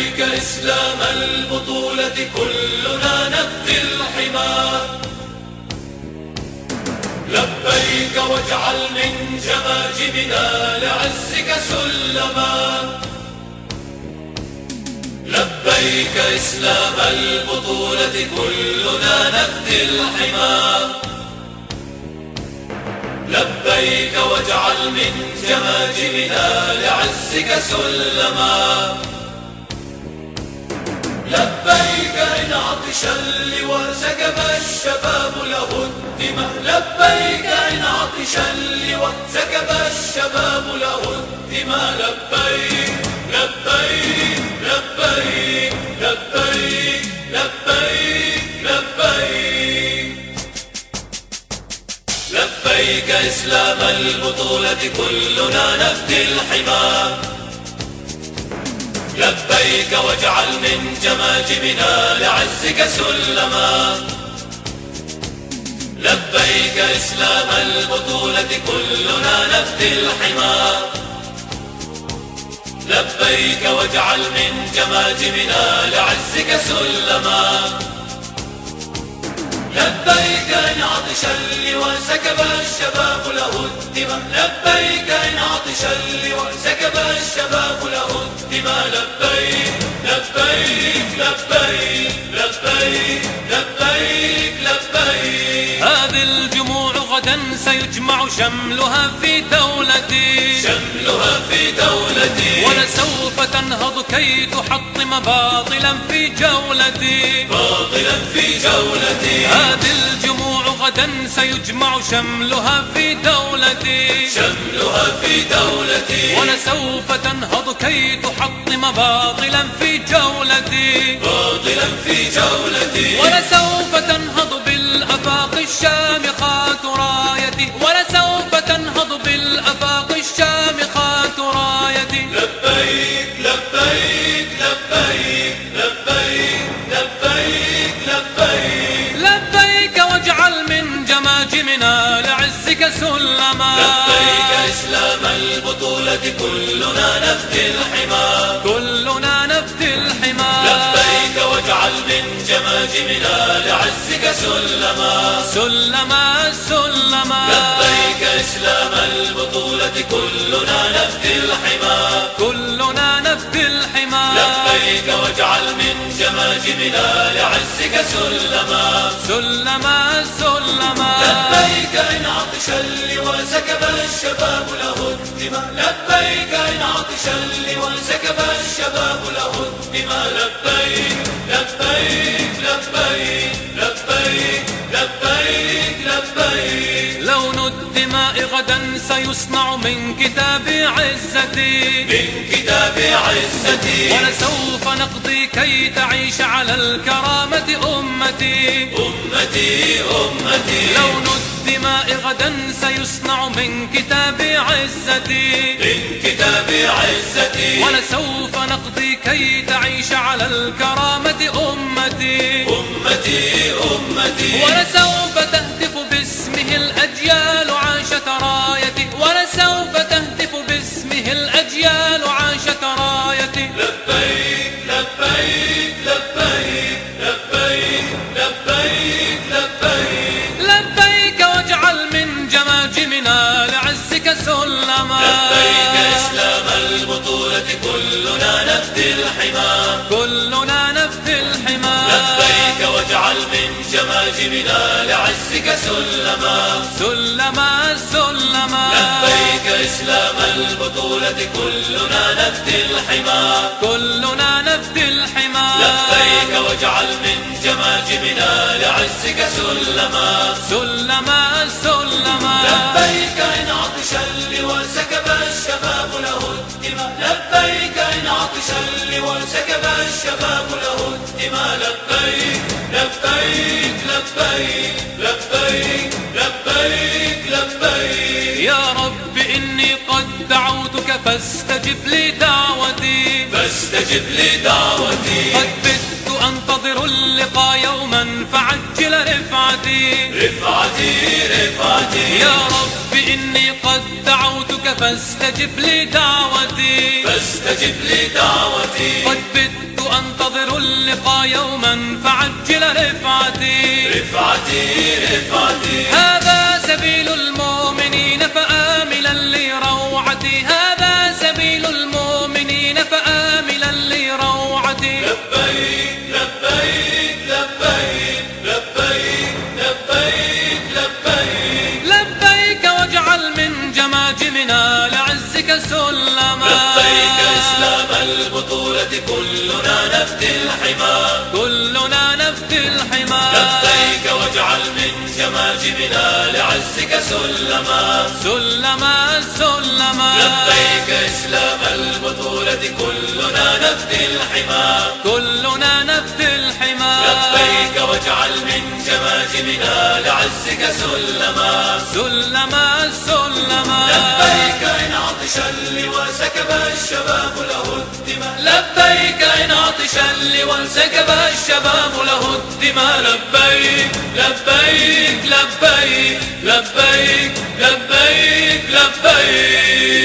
لبيك إسلام البطولة كلنا نفدي الحمى لبيك واجعل من جماجمنا لعزك سلما. لبيك إسلام البطولة كلنا نفدي الحمى لبيك واجعل من جماجمنا لعزك سلما. لبيك إن عطش اللواء سكب الشباب له الدماء لبيك إن عطش اللواء سكب الشباب له الدماء لبيك لبيك لبيك لبيك لبيك لبيك. لبيك إسلام البطولة كلنا لبيك واجعل من جماجمنا لعزك سلما. لبيك إسلام البطولة كلنا نفدي الحمى لبيك واجعل من جماجمنا لعزك سلما. لبيك إن عطش اللواء سكب الشباب له الدماء. لبيك إن عطش اللواء سكب الشباب له لبيك لبيك لبيك لبيك لبيك لبيك. هذه الجموع غدا سيجمع شملها في دولتي. شملها في دولتي. ولسوف تنهض كي تحطم باطلا في جولتي. باطلا في جولتي. هذه الجموع غدا سيجمع شملها في دولتي. شملها في دولتي. ولسوف تنهض كي تحطم باطلا في جولتي. باطلا في جولتي. ولسوف تنهض بالآفاق الشامخات رايتي ولسوف تنهض بالآفاق الشامخات لعزك سلما لبيك إسلام البطولة كلنا نفدي الحمى كلنا نفدي الحمى لبيك واجعل من جماجمنا لعزك سلما. سلما سلما. لبيك إسلام البطولة كلنا نفدي الحمى كلنا نفدي الحمى لبيك واجعل جماجمنا لعزك سلما سلما سلما لبيك إن عطش اللواء سكب الشباب له الدماء. لبيك إن عطش اللواء سكب الشباب له الدماء. لبيك لبيك لبيك لبيك لبيك لبيك. لون الدماء غدا سيصنع من كتاب عزتي. من كتاب عزتي. ولسوف نقضي كي تعيش على الكرامة أمتي. أمتي أمتي. لون الدماء غدا سيصنع من كتاب عزتي. من كتاب عزتي. ولسوف نقضي كي تعيش على الكرامة أمتي. أمتي أمتي. ولسوف تهتف باسمه الأجيال رايتي ولسوف تهتف باسمه الأجيال عاشت رايتي لبيك لبيك لبيك لبيك لبيك لبيك. لبيك واجعل من جماجمنا لعزك سلما سلما. سلما سلما. لبيك إسلام البطولة كلنا نفدي الحمى. كلنا نفدي الحمى. لبيك واجعل من جماجمنا لعزك سلما. سلما سلما. لبيك إن عطش اللواء سكب الشباب له الدماء. لبيك إن عطش اللواء سكب الشباب له الدماء. لبيك لبيك. لبيك لبيك لبيك لبيك. يا رب إني قد دعوتك فاستجب لي دعوتي. فاستجب لدعوتي قد بت أنتظر اللقاء يوما فعجل رفعتي. رفعتي رفعتي. يا رب إني قد دعوتك فاستجب لي دعوتي. فاستجب لدعوتي قد وانتظروا اللقاء يوما فعجل رفعتي. رفعتي رفعتي. البطولة كلنا نفتي الحمى كلنا نفدي الحمى لبيك واجعل من جماجمنا لعزك سلما. سلما سلما. لبيك إسلام البطولة كلنا نفدي الحمى كلنا نفدي الحمى لبيك واجعل من جماجمنا لعزك سلما. سلما لبيك إن عطش اللواء سكب الشباب له الدماء. لبيك لبيك لبيك لبيك لبيك لبيك.